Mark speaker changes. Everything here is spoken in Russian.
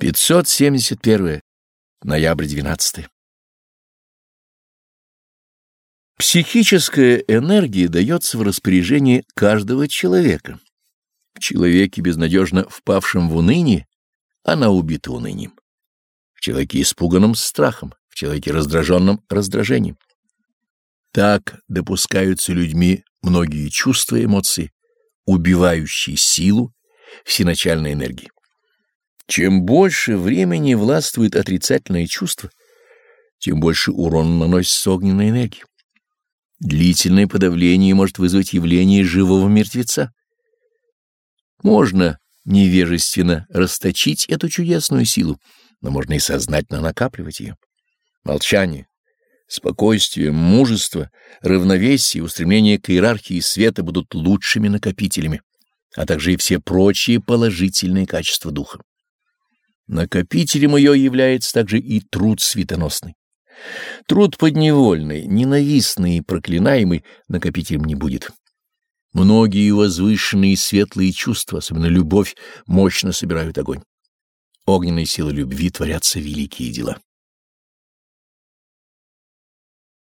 Speaker 1: 571. Ноябрь 12. Психическая энергия дается в распоряжение каждого человека. В человеке, безнадежно впавшем в уныние, она убита унынием. В человеке испуганном страхом, в человеке раздраженном раздражением. Так допускаются людьми многие чувства и эмоции, убивающие силу всеначальной энергии. Чем больше времени властвует отрицательное чувство, тем больше урона наносится огненной энергии. Длительное подавление может вызвать явление живого мертвеца. Можно невежественно расточить эту чудесную силу, но можно и сознательно накапливать ее. Молчание, спокойствие, мужество, равновесие устремление к иерархии света будут лучшими накопителями, а также и все прочие положительные качества духа. Накопителем ее является также и труд светоносный. Труд подневольный, ненавистный и проклинаемый накопителем не будет. Многие возвышенные светлые чувства, особенно любовь, мощно собирают огонь. Огненной силой любви творятся великие дела.